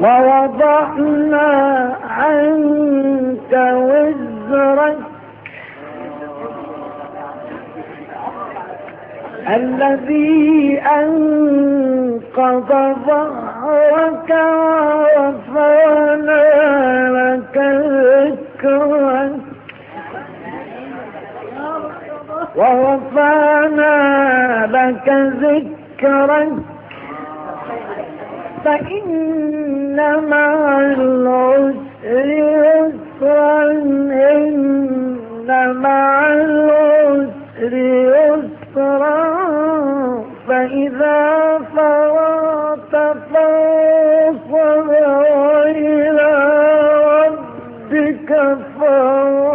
ووضعنا عنك وزرك الذي أنقض ظهرك ورفعنا ورفعنا لك ذكرك. فإن مع العسر يسرا إن مع العسر يسرا. فإذا فرغت فانصب وإلى ربك فارغب.